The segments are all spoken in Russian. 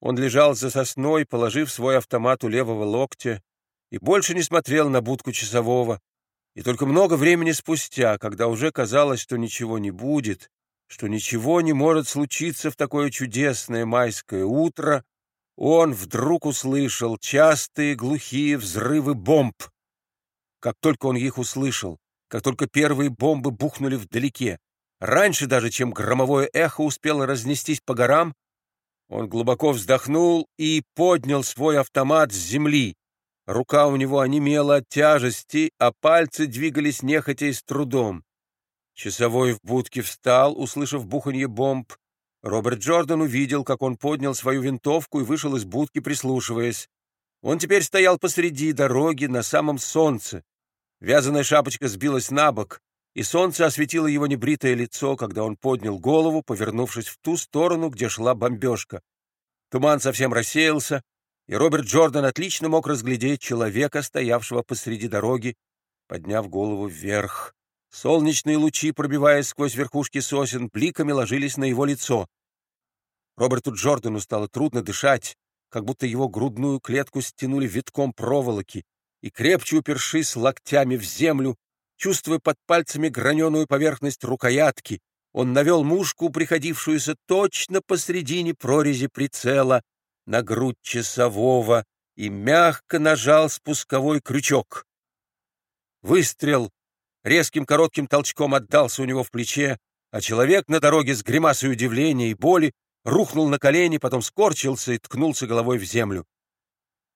Он лежал за сосной, положив свой автомат у левого локтя, и больше не смотрел на будку часового. И только много времени спустя, когда уже казалось, что ничего не будет, что ничего не может случиться в такое чудесное майское утро, он вдруг услышал частые глухие взрывы бомб. Как только он их услышал, как только первые бомбы бухнули вдалеке, раньше даже, чем громовое эхо успело разнестись по горам, он глубоко вздохнул и поднял свой автомат с земли. Рука у него онемела от тяжести, а пальцы двигались нехотя и с трудом. Часовой в будке встал, услышав буханье бомб. Роберт Джордан увидел, как он поднял свою винтовку и вышел из будки, прислушиваясь. Он теперь стоял посреди дороги на самом солнце. Вязаная шапочка сбилась на бок, и солнце осветило его небритое лицо, когда он поднял голову, повернувшись в ту сторону, где шла бомбежка. Туман совсем рассеялся, и Роберт Джордан отлично мог разглядеть человека, стоявшего посреди дороги, подняв голову вверх. Солнечные лучи, пробиваясь сквозь верхушки сосен, бликами ложились на его лицо. Роберту Джордану стало трудно дышать, как будто его грудную клетку стянули витком проволоки, и, крепче упершись локтями в землю, чувствуя под пальцами граненую поверхность рукоятки, он навел мушку, приходившуюся точно посредине прорези прицела, на грудь часового и мягко нажал спусковой крючок. Выстрел резким коротким толчком отдался у него в плече, а человек на дороге с гримасой удивления и боли рухнул на колени, потом скорчился и ткнулся головой в землю.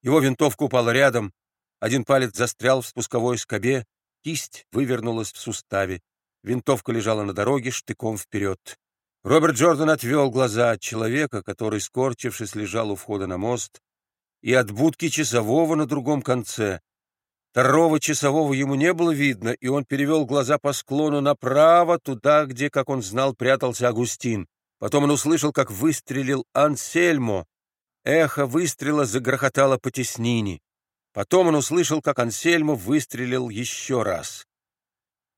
Его винтовка упала рядом, один палец застрял в спусковой скобе, кисть вывернулась в суставе. Винтовка лежала на дороге штыком вперед. Роберт Джордан отвел глаза от человека, который, скорчившись, лежал у входа на мост, и от будки часового на другом конце, Второго часового ему не было видно, и он перевел глаза по склону направо, туда, где, как он знал, прятался Агустин. Потом он услышал, как выстрелил Ансельмо. Эхо выстрела загрохотало по теснине. Потом он услышал, как Ансельмо выстрелил еще раз.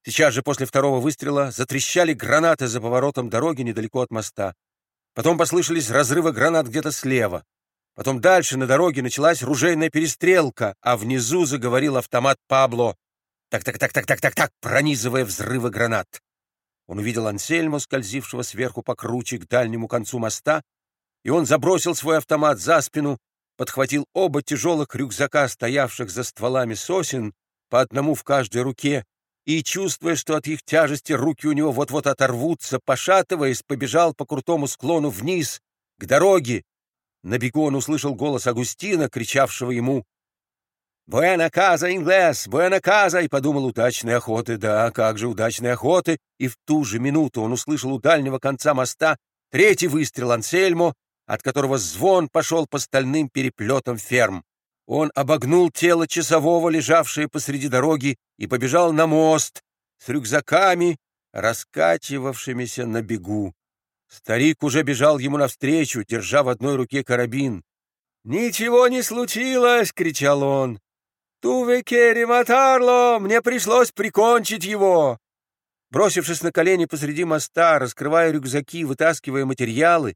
Сейчас же после второго выстрела затрещали гранаты за поворотом дороги недалеко от моста. Потом послышались разрывы гранат где-то слева. Потом дальше на дороге началась ружейная перестрелка, а внизу заговорил автомат Пабло. Так-так-так-так-так-так-так, пронизывая взрывы гранат. Он увидел Ансельмо, скользившего сверху по круче к дальнему концу моста, и он забросил свой автомат за спину, подхватил оба тяжелых рюкзака, стоявших за стволами сосен, по одному в каждой руке, и, чувствуя, что от их тяжести руки у него вот-вот оторвутся, пошатываясь, побежал по крутому склону вниз, к дороге, на бегу он услышал голос Агустина, кричавшего ему «Буэна каза, инглес! Буэна каза!» и подумал «Удачной охоты! Да, как же удачной охоты!» И в ту же минуту он услышал у дальнего конца моста третий выстрел Ансельмо, от которого звон пошел по стальным переплетам ферм. Он обогнул тело часового, лежавшее посреди дороги, и побежал на мост с рюкзаками, раскачивавшимися на бегу. Старик уже бежал ему навстречу, держа в одной руке карабин. «Ничего не случилось!» — кричал он. «Туве керри матарло! Мне пришлось прикончить его!» Бросившись на колени посреди моста, раскрывая рюкзаки, вытаскивая материалы,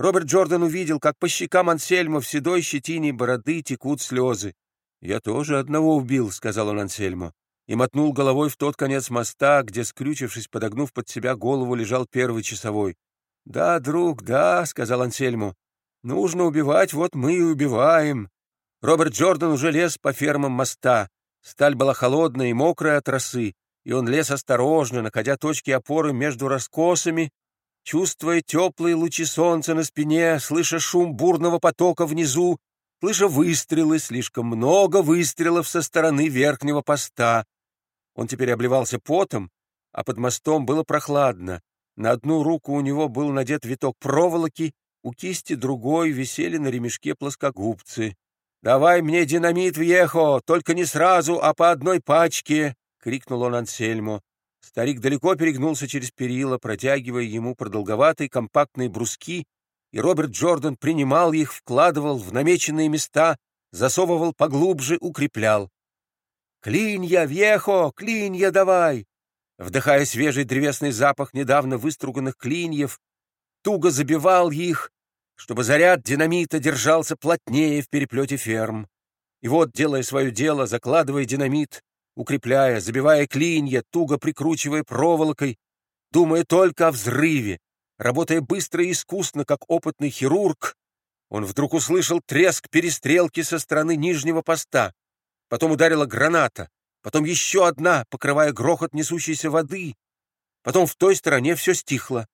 Роберт Джордан увидел, как по щекам Ансельма в седой щетине бороды текут слезы. «Я тоже одного убил», — сказал он Ансельму, и мотнул головой в тот конец моста, где, скрючившись, подогнув под себя голову, лежал первый часовой. «Да, друг, да», — сказал Ансельму. «Нужно убивать, вот мы и убиваем». Роберт Джордан уже лез по фермам моста. Сталь была холодная и мокрая от росы, и он лез осторожно, находя точки опоры между раскосами, чувствуя теплые лучи солнца на спине, слыша шум бурного потока внизу, слыша выстрелы, слишком много выстрелов со стороны верхнего поста. Он теперь обливался потом, а под мостом было прохладно. На одну руку у него был надет виток проволоки, у кисти другой висели на ремешке плоскогубцы. «Давай мне динамит, Вьехо, только не сразу, а по одной пачке!» — крикнул он Ансельмо. Старик далеко перегнулся через перила, протягивая ему продолговатые компактные бруски, и Роберт Джордан принимал их, вкладывал в намеченные места, засовывал поглубже, укреплял. «Клинья, Вьехо, клинья давай!» вдыхая свежий древесный запах недавно выструганных клиньев, туго забивал их, чтобы заряд динамита держался плотнее в переплете ферм. И вот, делая свое дело, закладывая динамит, укрепляя, забивая клинья, туго прикручивая проволокой, думая только о взрыве, работая быстро и искусно, как опытный хирург, он вдруг услышал треск перестрелки со стороны нижнего поста. Потом ударила граната, потом еще одна, покрывая грохот несущейся воды. Потом в той стороне все стихло.